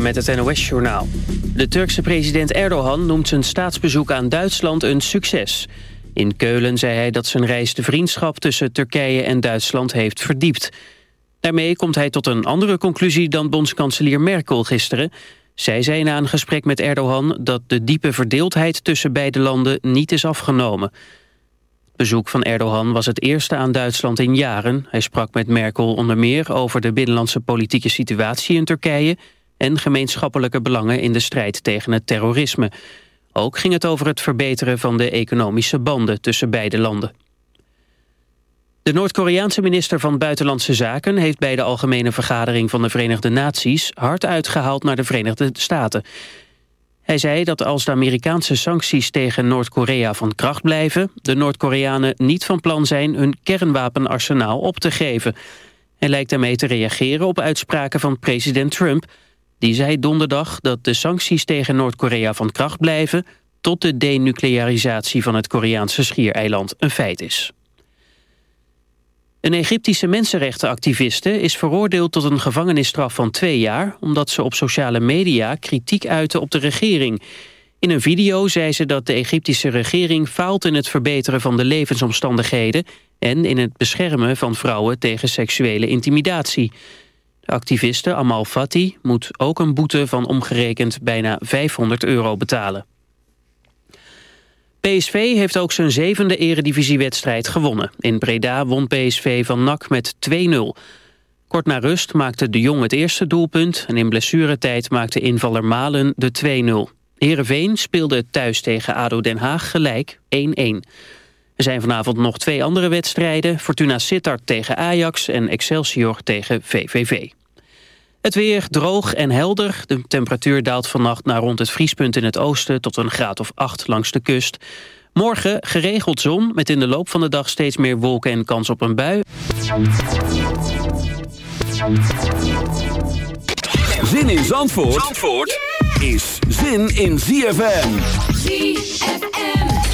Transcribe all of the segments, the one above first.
Met het NOS-journaal. De Turkse president Erdogan noemt zijn staatsbezoek aan Duitsland een succes. In Keulen zei hij dat zijn reis de vriendschap tussen Turkije en Duitsland heeft verdiept. Daarmee komt hij tot een andere conclusie dan bondskanselier Merkel gisteren. Zij zei na een gesprek met Erdogan dat de diepe verdeeldheid tussen beide landen niet is afgenomen. Het bezoek van Erdogan was het eerste aan Duitsland in jaren. Hij sprak met Merkel onder meer over de binnenlandse politieke situatie in Turkije... en gemeenschappelijke belangen in de strijd tegen het terrorisme. Ook ging het over het verbeteren van de economische banden tussen beide landen. De Noord-Koreaanse minister van Buitenlandse Zaken... heeft bij de Algemene Vergadering van de Verenigde Naties... hard uitgehaald naar de Verenigde Staten. Hij zei dat als de Amerikaanse sancties tegen Noord-Korea van kracht blijven... de Noord-Koreanen niet van plan zijn hun kernwapenarsenaal op te geven. Hij lijkt daarmee te reageren op uitspraken van president Trump... die zei donderdag dat de sancties tegen Noord-Korea van kracht blijven... tot de denuclearisatie van het Koreaanse schiereiland een feit is. Een Egyptische mensenrechtenactiviste is veroordeeld tot een gevangenisstraf van twee jaar... omdat ze op sociale media kritiek uitte op de regering. In een video zei ze dat de Egyptische regering faalt in het verbeteren van de levensomstandigheden... en in het beschermen van vrouwen tegen seksuele intimidatie. De activiste Amal Fati moet ook een boete van omgerekend bijna 500 euro betalen. PSV heeft ook zijn zevende eredivisiewedstrijd gewonnen. In Breda won PSV van NAC met 2-0. Kort na rust maakte de Jong het eerste doelpunt... en in blessuretijd maakte invaller Malen de 2-0. Heerenveen speelde thuis tegen ADO Den Haag gelijk 1-1. Er zijn vanavond nog twee andere wedstrijden. Fortuna Sittard tegen Ajax en Excelsior tegen VVV. Het weer droog en helder. De temperatuur daalt vannacht naar rond het vriespunt in het oosten... tot een graad of 8 langs de kust. Morgen geregeld zon, met in de loop van de dag steeds meer wolken en kans op een bui. Zin in Zandvoort, Zandvoort is zin in ZFM. ZFM.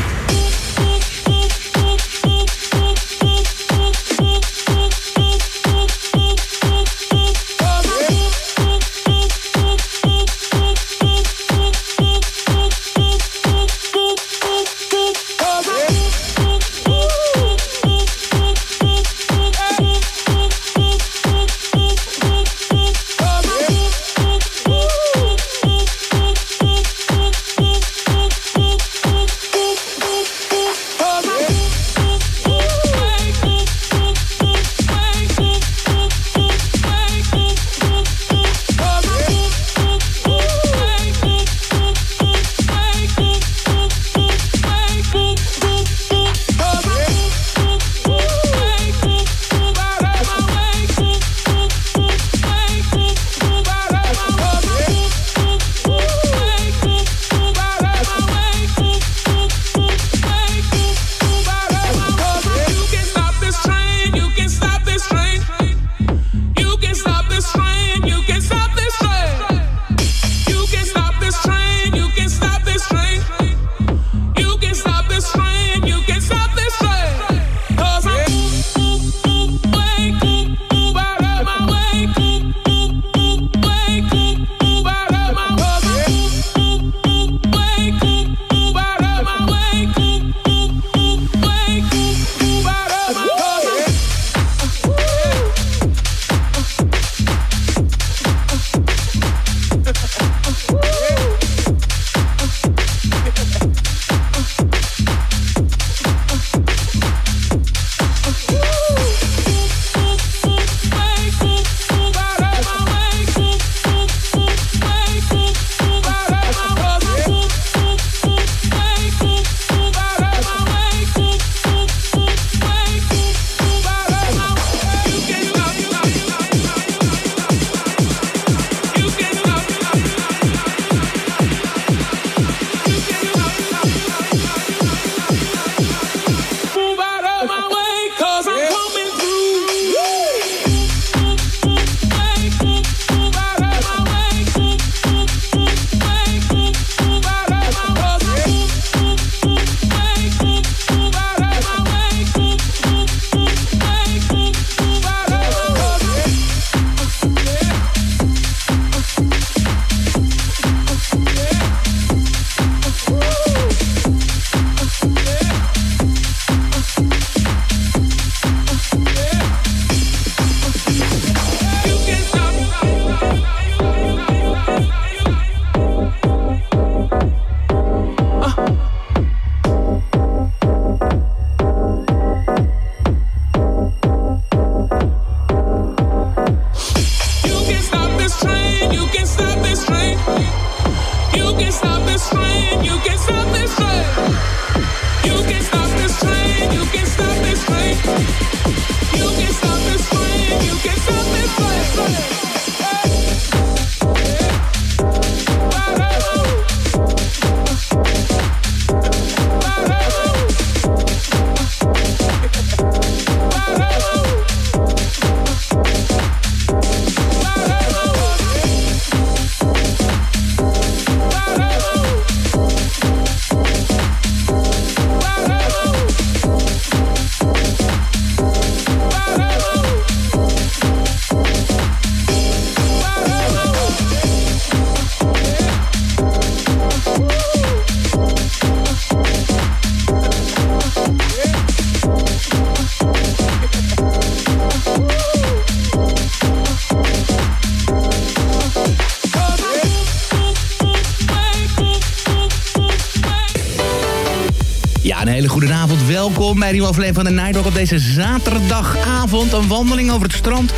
Welkom bij aflevering van de Nightwalk op deze zaterdagavond. Een wandeling over het strand,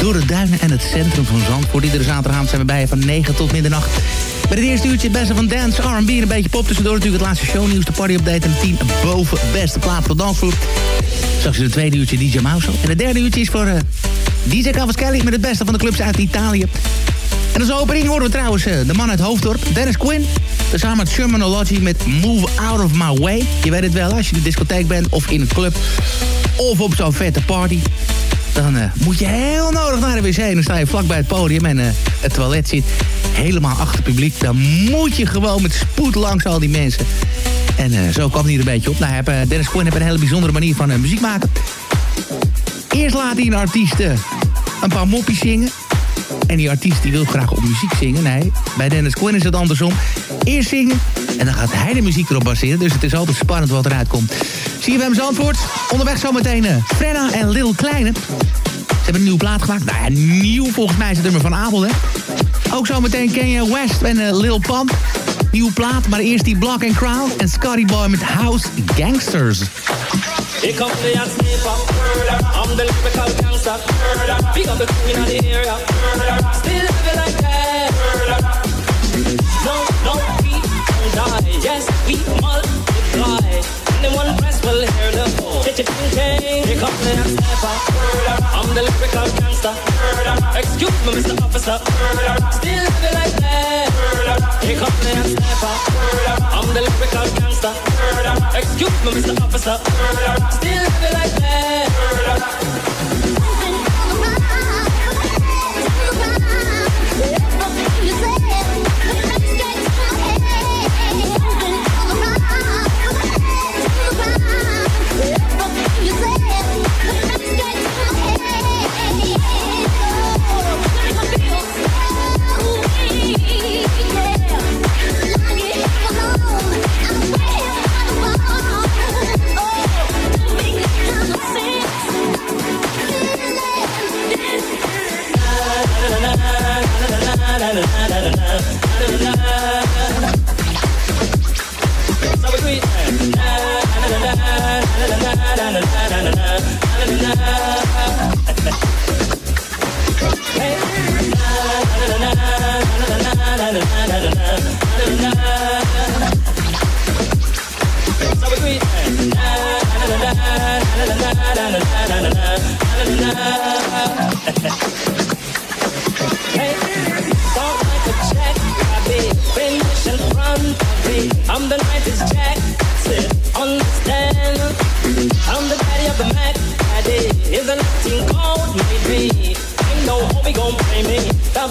door de duinen en het centrum van Zandvoort. Iedere zaterdagavond zijn we bij je van 9 tot middernacht. Bij het eerste uurtje het beste van dance, R&B en een beetje pop. Tussendoor natuurlijk het laatste shownieuws, de party-update en 10 boven beste plaat voor dansvloer. Straks in het tweede uurtje DJ Mouse. En het derde uurtje is voor uh, DJ Cavaschelli met het beste van de clubs uit Italië. En als opening horen we trouwens uh, de man uit Hoofddorp, Dennis Quinn. Samen met Shermanology met Move Out of My Way. Je weet het wel, als je in de discotheek bent of in een club of op zo'n vette party... dan uh, moet je heel nodig naar de wc. En dan sta je vlak bij het podium en uh, het toilet zit helemaal achter het publiek. Dan moet je gewoon met spoed langs al die mensen. En zo kwam hij er een beetje op. Nou, heb, Dennis Quinn heeft een hele bijzondere manier van muziek maken. Eerst laat hij een artiest een paar moppies zingen. En die artiest die wil graag op muziek zingen. Nee, bij Dennis Quinn is het andersom. Eerst zingen en dan gaat hij de muziek erop baseren. Dus het is altijd spannend wat eruit komt. Zie je bij hem antwoord? Onderweg zometeen uh, Frenna en Lil Kleine. Ze hebben een nieuwe plaat gemaakt. Nou ja, nieuw volgens mij is het nummer van Abel, hè. Ook zometeen Kenya West en uh, Lil Pump. Nieuwe plaat, maar eerst die Block and Crown en Scotty Boy met House Gangsters. Here comes the hot sniper. I'm the lyrical gangster. Big up the queen of the area. Still living like that. No, no, we don't die. Yes, we multiply. Anyone press will hear the Get your ting Here the hot sniper. I'm the lyrical gangster. Excuse me, Mr. Officer. Still like that. The sniper. I'm the lyrical. Excuse me, Mr. Officer. Still like that.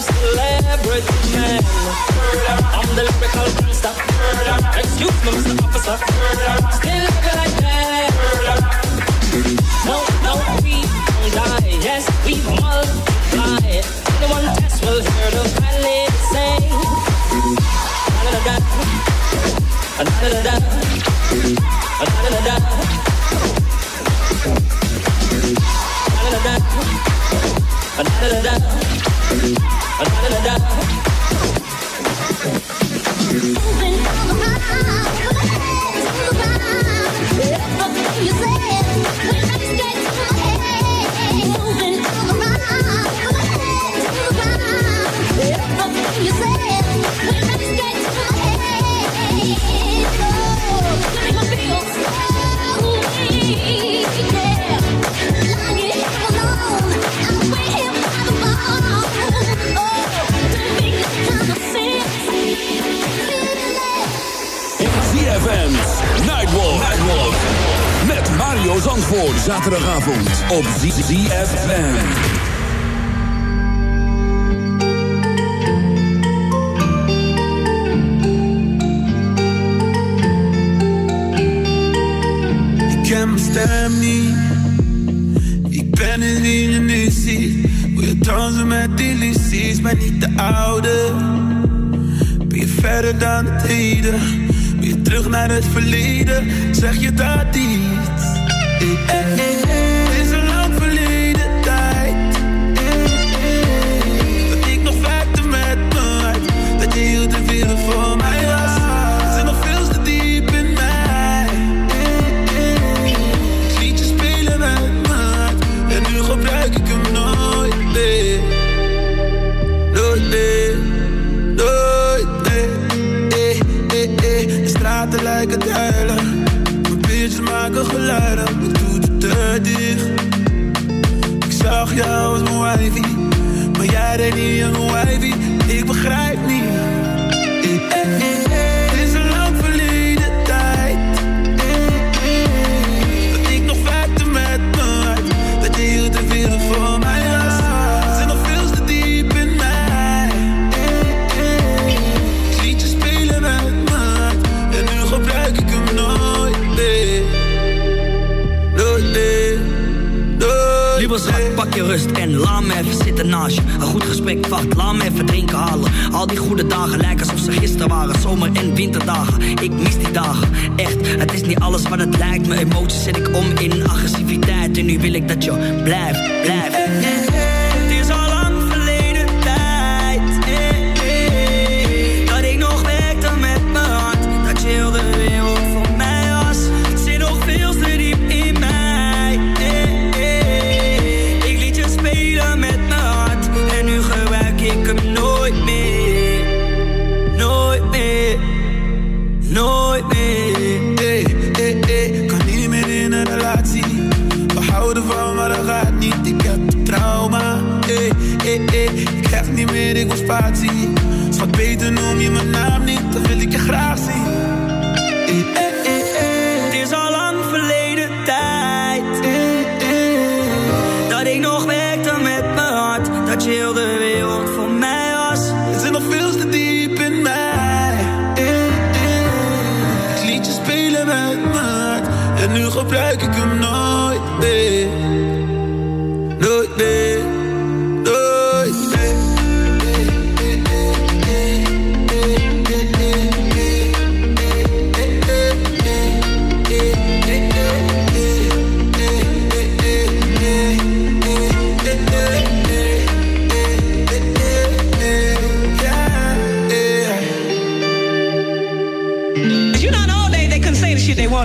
Man. I'm the lyrical gangster. Excuse me, Mr. Officer. Still living like that. No, no, we don't die. Yes, we multiply. Anyone test will hear the valley sing. Da da da da da da da da You voor zaterdagavond op ZFM. Ik ken mijn stem niet. Ik ben die je nu ziet. Wil je dansen met illusies, maar niet de oude. Ben je verder dan het heden? Ben je terug naar het verleden? Zeg je dat iets? yeah. Jou als mijn. Maar jij deed niet aan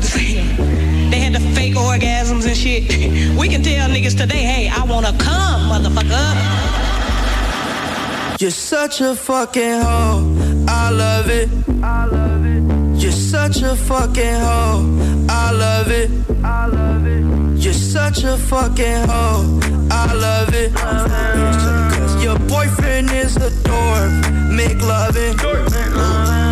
say the shit they had the fake orgasms and shit. We can tell niggas today, hey, I wanna come, motherfucker. You're such a fucking hoe. I love it. I love it. You're such a fucking hoe. I love it. I love it. You're such a fucking hoe. I love it. Your boyfriend is a dork. Make loving. I just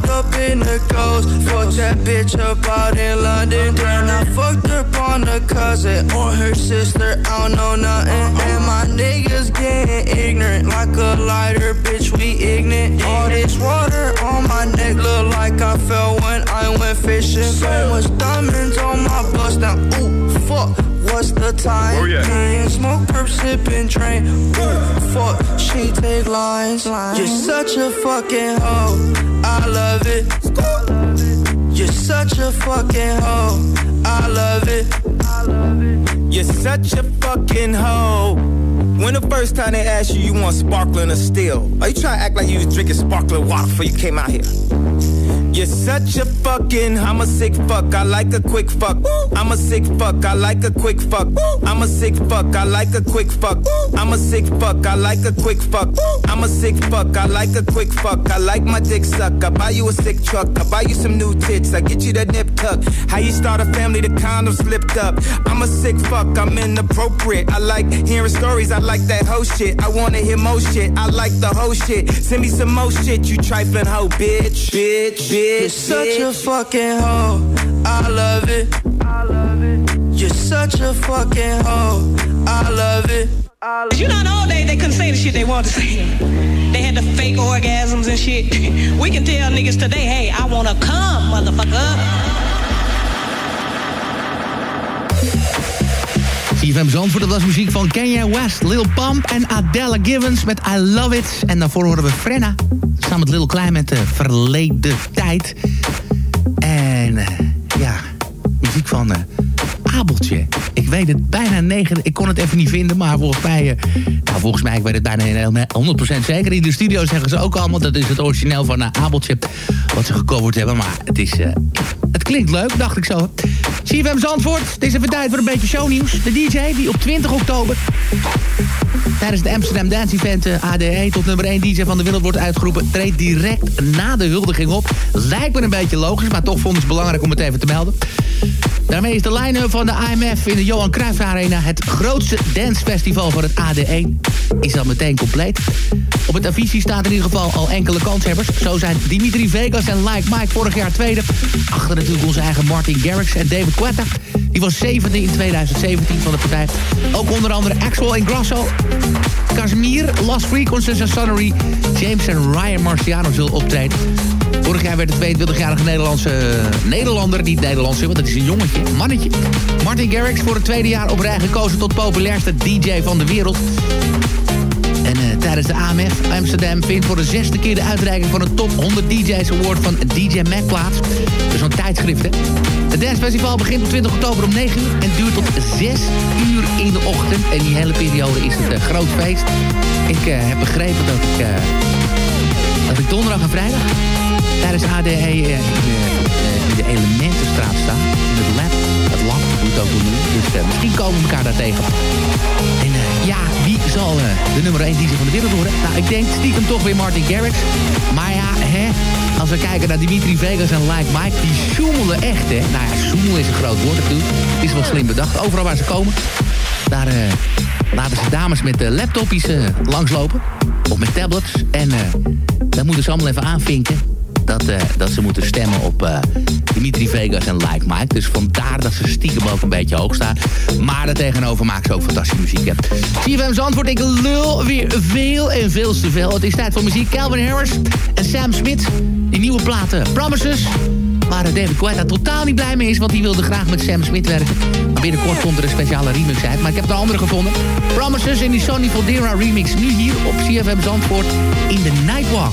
pulled up in the ghost. Fucked that bitch up out in London. Then I fucked up on a cousin or her sister. I don't know nothing. And my niggas getting ignorant like a lighter, bitch. We ignorant. All this water on my neck look like I fell when I went fishing. So much diamonds on my bust now. Ooh, fuck. What's the time? Oh, you at? Can't smoke, perp, sipping, train. Ooh, fuck. She take lines. You're such a fucking hoe. I love it. You're such a fucking hoe. I love it. You're such a fucking hoe. When the first time they asked you, you want sparkling or still? Are you trying to act like you was drinking sparkling water before you came out here? You're such a fucking, I'm a sick fuck, I like a quick fuck. I'm a sick fuck, I like a quick fuck. I'm a sick fuck, I like a quick fuck. I'm a sick fuck, I like a quick fuck. I'm a sick fuck, I like a quick fuck. I like my dick suck. I buy you a sick truck, I buy you some new tits, I get you that nip tuck. How you start a family, the condom slipped up. I'm a sick fuck, I'm inappropriate. I like hearing stories, I like that whole shit. I wanna hear more shit, I like the whole shit. Send me some more shit, you trifling hoe, bitch, bitch, bitch. You're such a fucking hoe. I love it. You're such a fucking hoe. I love it. You know, in the old days they couldn't say the shit they wanted to say. They had the fake orgasms and shit. We can tell niggas today, hey, I wanna come, motherfucker. CFM Zandvoort, dat was muziek van Kanye West, Lil Pump en Adele Givens met I Love It. En daarvoor horen we Frenna, samen met Lil Klein met de Verleden Tijd. En uh, ja, muziek van uh, Abeltje. Ik weet het bijna negen. Ik kon het even niet vinden, maar volgens mij... Uh, nou, volgens mij, ik weet het bijna 100% zeker. In de studio zeggen ze ook allemaal... dat is het origineel van uh, Abeltje... wat ze gecoverd hebben. Maar het is... Uh, het klinkt leuk, dacht ik zo. CFM Zandvoort, het is even tijd voor een beetje shownieuws. De DJ die op 20 oktober... tijdens de Amsterdam Dance Event ADE tot nummer 1 DJ van de wereld wordt uitgeroepen... treedt direct na de huldiging op. Lijkt me een beetje logisch, maar toch vond ik het belangrijk om het even te melden. Daarmee is de line-up van de IMF in de Johan Cruijff Arena... het grootste dancefestival van het AD1. Is dat meteen compleet. Op het affiche staat in ieder geval al enkele kanshebbers. Zo zijn Dimitri Vegas en Like Mike vorig jaar tweede. Achter natuurlijk onze eigen Martin Garrix en David Quetta. Die was zevende in 2017 van de partij. Ook onder andere Axel Ingrosso, Casimir, Lost Frequencies en Sonnery... James en Ryan Marciano zullen optreden. Vorig jaar werd de 22-jarige Nederlandse Nederlander, niet Nederlandse, want dat is een jongetje, mannetje. Martin Garrix voor het tweede jaar op rij gekozen tot populairste DJ van de wereld. En uh, tijdens de AMF Amsterdam vindt voor de zesde keer de uitreiking van de Top 100 DJ's Award van DJ Mac plaats. Dat is een tijdschrift, hè. Het dancefestival begint op 20 oktober om 9 uur en duurt tot 6 uur in de ochtend. En die hele periode is het een uh, groot feest. Ik heb begrepen dat ik, dat ik donderdag en vrijdag tijdens ADE in de, de Elementenstraat sta. In het lab. Het lab, hoe het ook noemen. Dus uh, misschien komen we elkaar daar tegen. En uh, ja, wie zal uh, de nummer 1 DJ van de wereld worden? Nou, ik denk stiekem toch weer Martin Garrix. Maar ja, hè, als we kijken naar Dimitri Vegas en Like Mike, die zoemelen echt, hè. Nou ja, zoemelen is een groot woord natuurlijk. Is wel slim bedacht. Overal waar ze komen, daar laten ze dames met laptopjes langslopen. Of met tablets. En dan moeten ze allemaal even aanvinken dat, uh, dat ze moeten stemmen op uh, Dimitri Vegas en Like Mike. Dus vandaar dat ze stiekem ook een beetje hoog staan. Maar daartegenover maken ze ook fantastische muziek. Hè. CFM's antwoord, ik lul weer veel en veel te veel. Het is tijd voor muziek. Calvin Harris en Sam Smith. Die nieuwe platen Promises. Waar David Guetta totaal niet blij mee is, want die wilde graag met Sam Smith werken. Maar binnenkort komt er een speciale remix uit. Maar ik heb een andere gevonden. Promises in die Sony Voldera remix. Nu hier op CFM Zandvoort in de Nightwalk.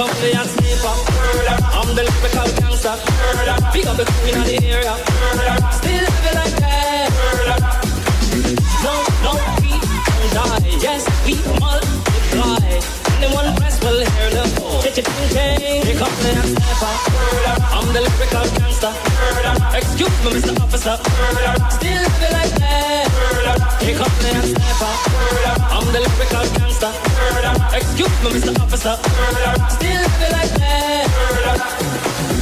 The young sniper. I'm the lyrical gangster. Pick up the queen of the area. Still living like that. No, no, we don't die. Yes, we multiply. Anyone press will hear the Get your the. I'm the lyrical gangster. Excuse me, Mr. Officer. Still living like that. Here comes the sniper. I'm the lyrical gangster. Excuse me, Mr. Officer. Still living like that.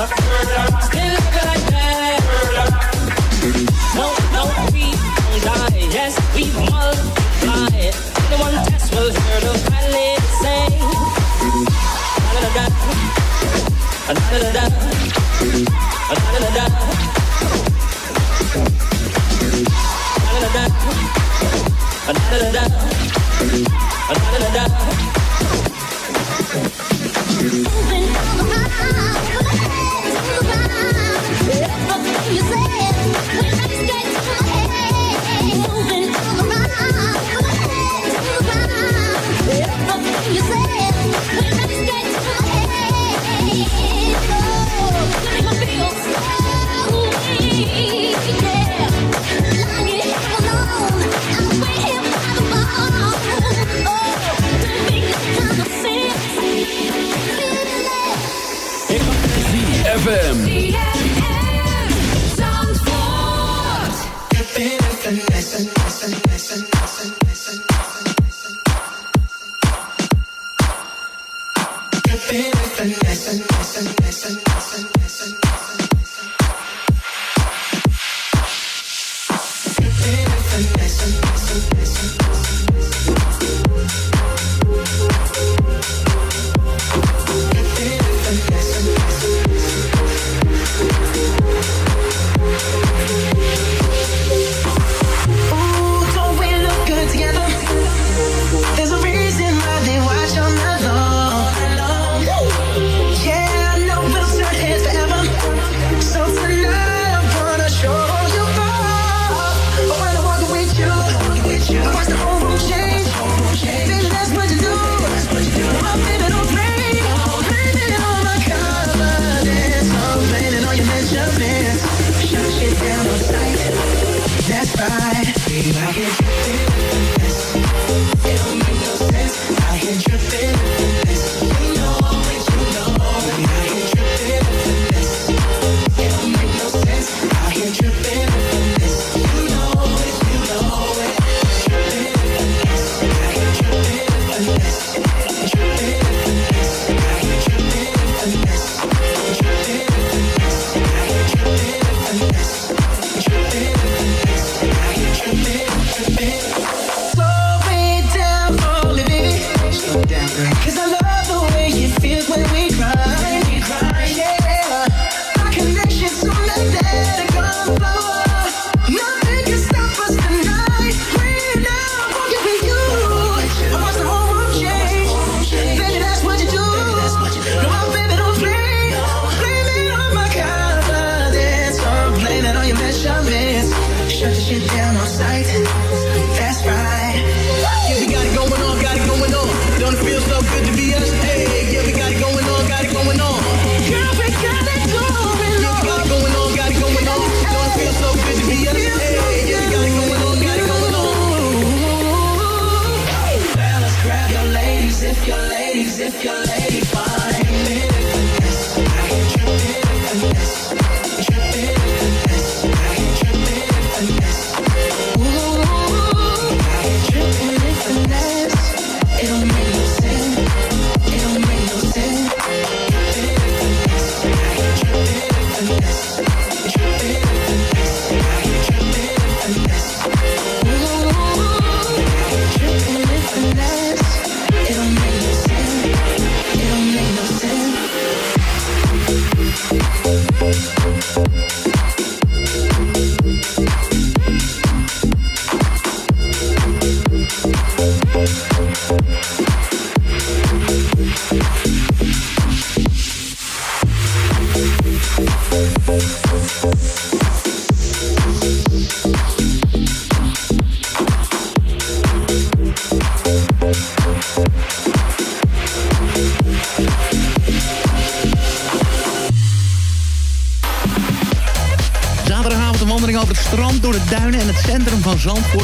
Mr. Officer Still living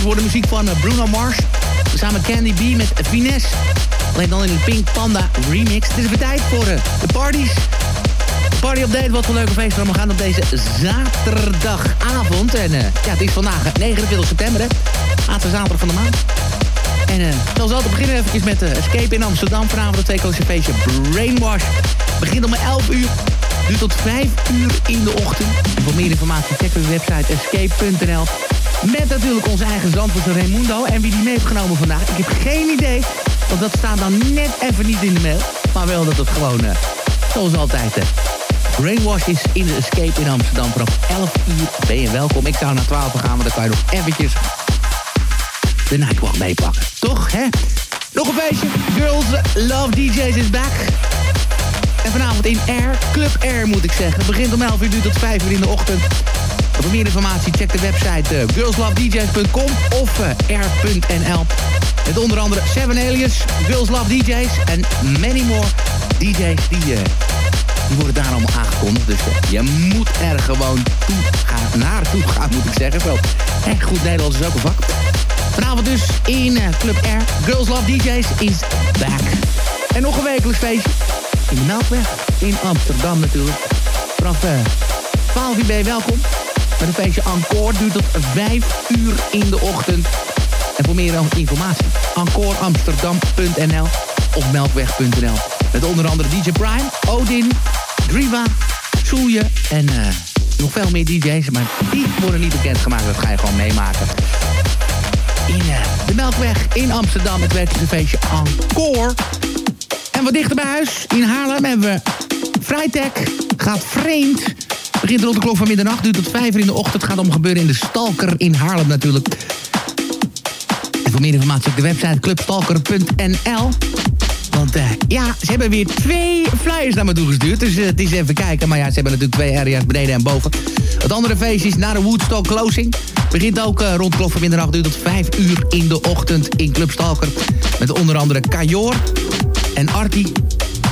Wordt de muziek van eh, Bruno Mars. Samen Candy B met Finesse. Alleen dan in een Pink Panda remix. Het is weer tijd voor eh, de parties. Party update, wat voor leuke feesten we gaan op deze zaterdagavond. En eh, ja, het is vandaag eh, 29 september. Laatste zaterdag van de maand. En eh zoals altijd beginnen we eventjes met Escape in Amsterdam. Vanavond het tweekantje feestje Brainwash. Begint om 11 uur. Duurt tot 5 uur in de ochtend. En voor meer informatie check de website escape.nl. Met natuurlijk onze eigen zandvoortse Raimundo. En wie die mee heeft genomen vandaag, ik heb geen idee. Want dat staat dan net even niet in de mail. Maar wel dat het gewoon, eh, zoals altijd, eh, Brainwash is in de Escape in Amsterdam. Vanaf 11 uur ben je welkom. Ik zou naar 12 gaan, maar dan kan je nog eventjes de Nightwalk meepakken. Toch, hè? Nog een feestje. Girls Love DJs is back. En vanavond in Air, Club Air moet ik zeggen. Het begint om 11 uur, tot 5 uur in de ochtend. Voor meer informatie check de website uh, of uh, air.nl. Met onder andere Seven Alias, Girls Love DJs en many more DJ's die, uh, die worden daar allemaal aangekondigd. Dus je moet er gewoon toe gaan, naartoe gaan, moet ik zeggen. Wel, echt goed Nederlands is ook een vak. Vanavond dus in Club Air. Girls Love DJs is back. En nog een wekelijks feestje in de Melkweg in Amsterdam natuurlijk. Vanaf uh, 12 uur welkom. Met een feestje Encore duurt tot 5 uur in de ochtend. En voor meer informatie, encoreamsterdam.nl of melkweg.nl. Met onder andere DJ Prime, Odin, Driva, Soelje en uh, nog veel meer DJ's. Maar die worden niet bekendgemaakt, dat ga je gewoon meemaken. In uh, de Melkweg in Amsterdam, het werkelijke feestje Encore. En wat dichter bij huis, in Haarlem, hebben we Freitech, gaat vreemd. Begint rond de klok van middernacht, duurt tot vijf uur in de ochtend. gaat om gebeuren in de Stalker in Haarlem natuurlijk. En voor meer informatie op de website clubstalker.nl. Want uh, ja, ze hebben weer twee flyers naar me toegestuurd. Dus uh, het is even kijken. Maar ja, ze hebben natuurlijk twee area's beneden en boven. Het andere feestje is na de Woodstock Closing. Begint ook uh, rond klok van middernacht, duurt tot vijf uur in de ochtend in Club Stalker. Met onder andere Kajor en Artie.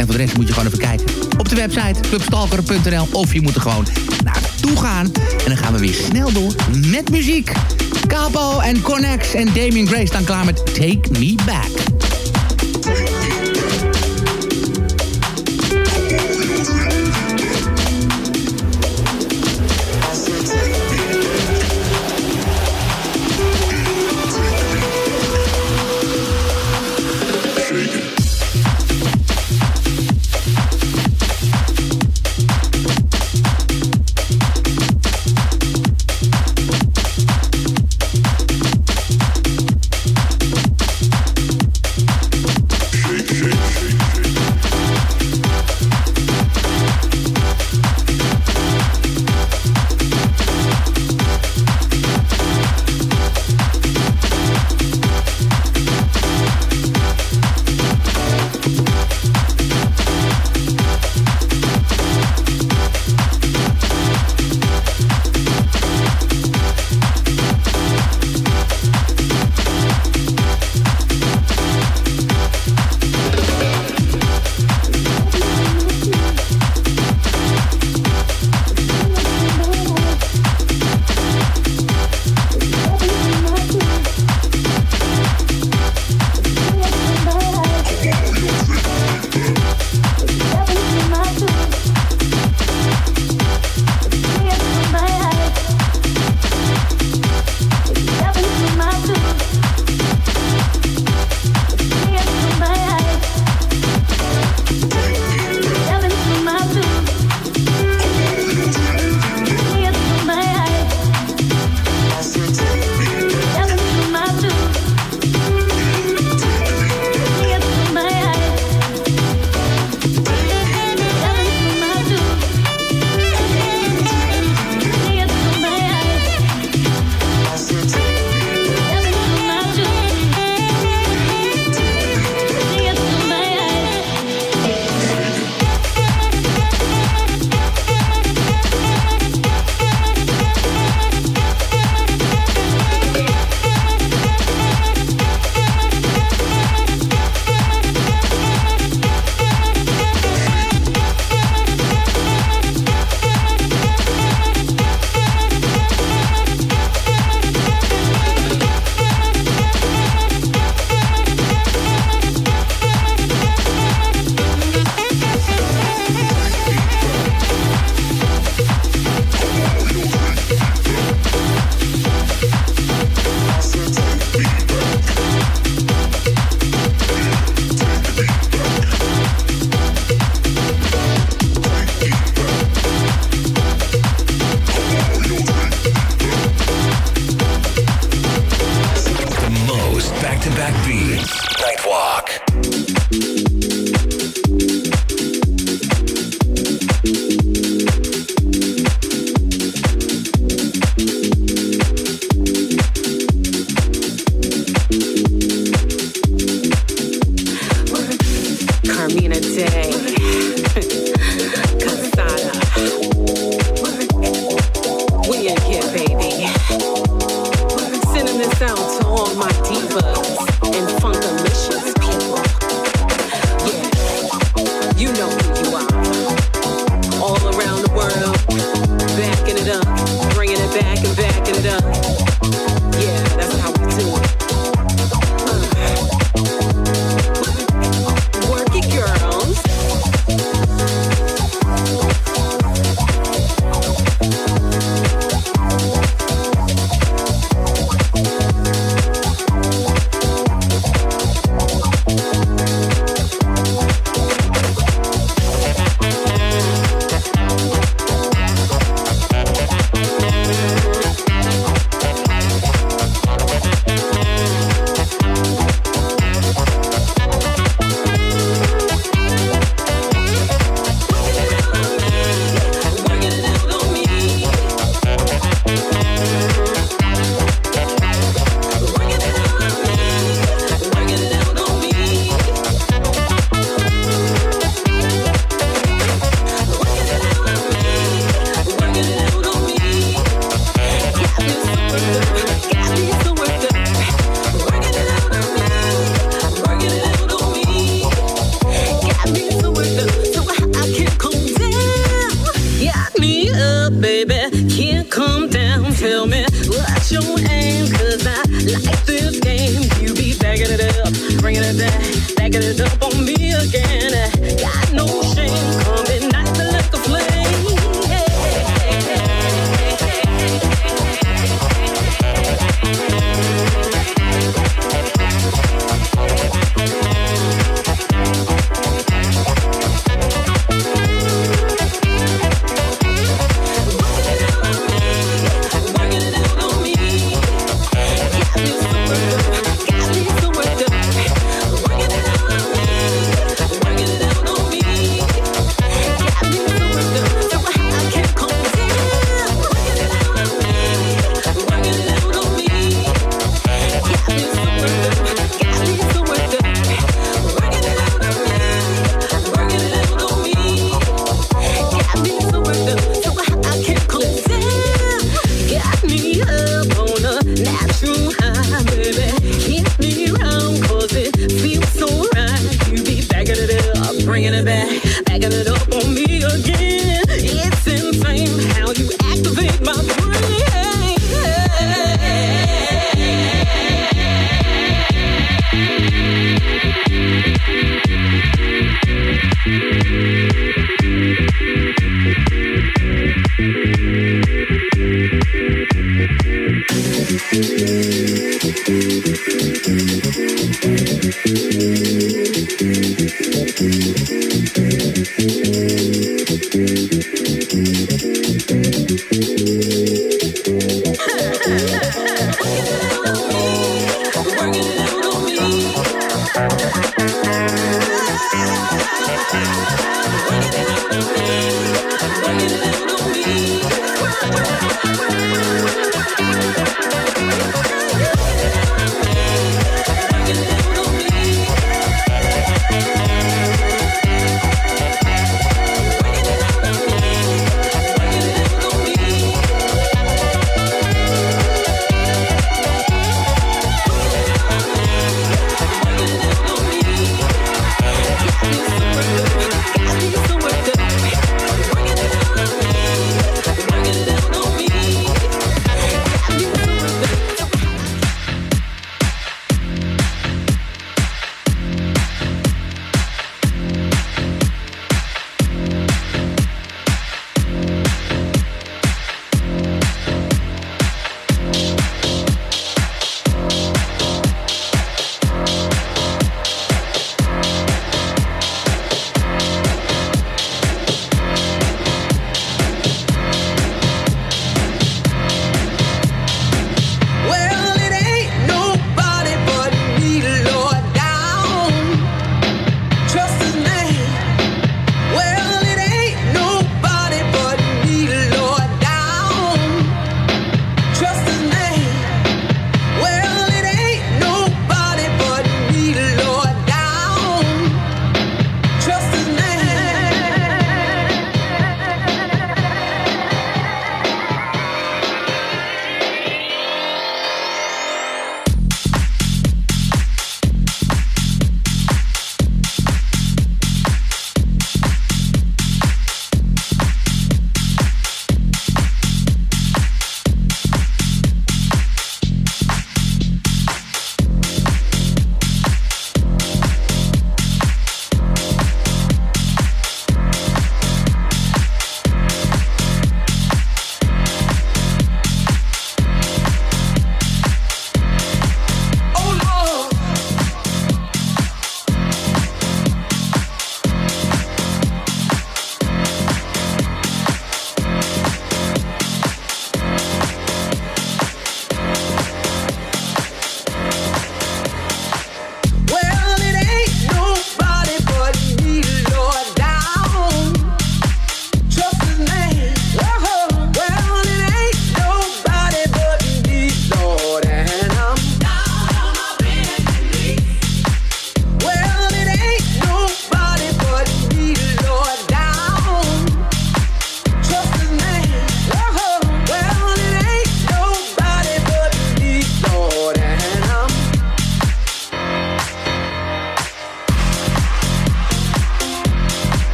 En voor de rest moet je gewoon even kijken. Op de website clubstalker.nl of je moet er gewoon naartoe gaan. En dan gaan we weer snel door met muziek. Capo en Connex en Damien Gray staan klaar met Take Me Back.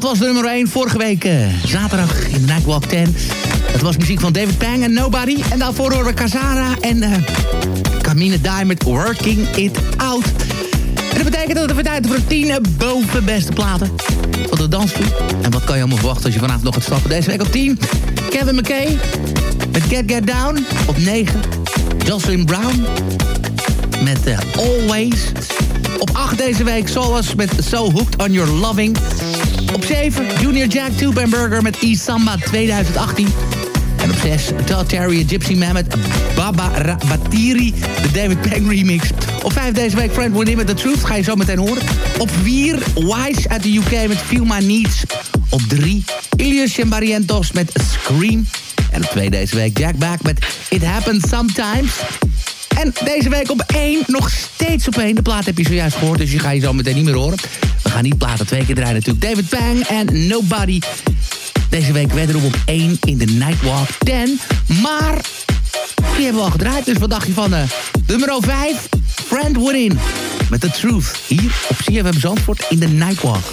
Dat was nummer 1 vorige week uh, zaterdag in de Nightwalk 10. Het was muziek van David Pang en Nobody. En daarvoor horen we Kazara en uh, Camille Diamond Working It Out. En dat betekent dat we tijd voor de 10 boven beste platen van de dansvloer. En wat kan je allemaal verwachten als je vanavond nog gaat stappen? Deze week op 10, Kevin McKay met Get Get Down. Op 9, Jocelyn Brown met uh, Always. Op 8 deze week Solace met So Hooked On Your Loving. Op 7 Junior Jack Burger met E-Samba 2018. En op 6 Todd Terry Gypsy Mammoth Baba Batiri, de David Pang remix. Op 5 deze week Friend Within met The Truth, ga je zo meteen horen. Op 4 Wise uit de UK met Feel My Needs. Op 3 Ilias en Barrientos met Scream. En op 2 deze week Jack Back met It Happens Sometimes. En deze week op 1, nog steeds op 1. De plaat heb je zojuist gehoord, dus je gaat je zo meteen niet meer horen. We gaan niet platen twee keer draaien natuurlijk. David Pang en Nobody. Deze week wederom op 1 in de Nightwalk 10. Maar die hebben we al gedraaid, dus wat dacht je van uh, nummer 5? Friend Within met The Truth. Hier op CFM Zandvoort in de Nightwalk.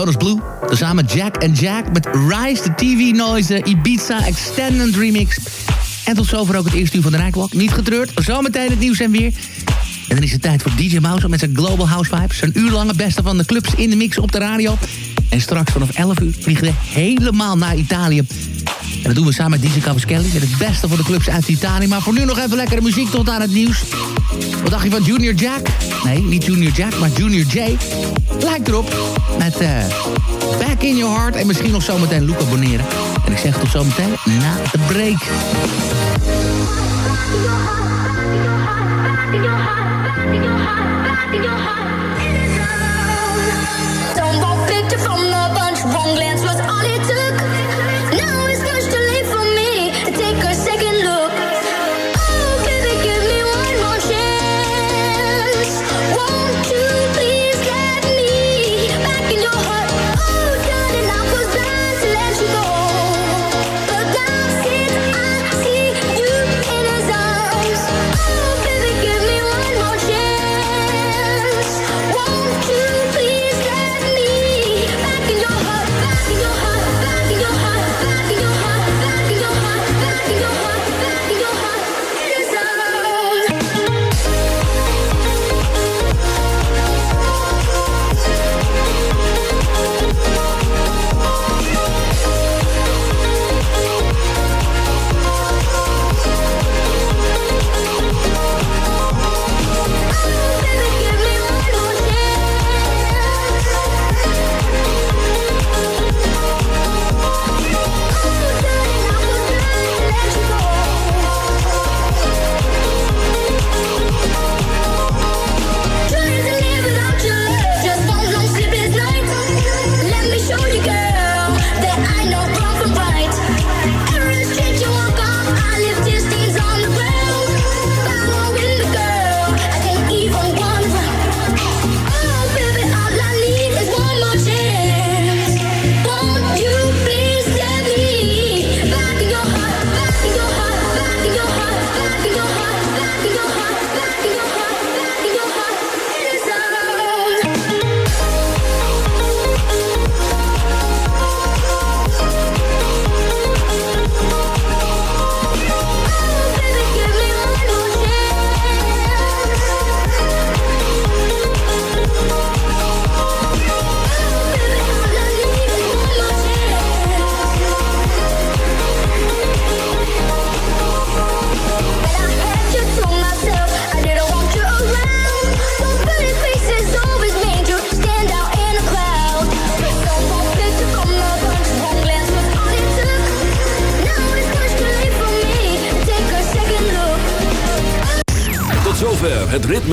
Jonas Blue. Tezamen Jack en Jack met Rise the TV Noise Ibiza Extended Remix. En tot zover ook het eerste uur van de Rijkwalk. Niet getreurd, zometeen het nieuws en weer. En dan is het tijd voor DJ Mouse met zijn Global House Vibes. Zijn uurlange beste van de clubs in de mix op de radio. En straks vanaf 11 uur vliegen we helemaal naar Italië en dat doen we samen met DJ Cavaschelli. Met het beste van de clubs uit Titanium. Maar voor nu nog even lekkere muziek tot aan het nieuws. Wat dacht je van Junior Jack? Nee, niet Junior Jack, maar Junior J. Like erop. Met eh, Back in Your Heart. En misschien nog zometeen Luca abonneren. En ik zeg tot zometeen na de break. Back in your heart, back in your heart, back in your heart.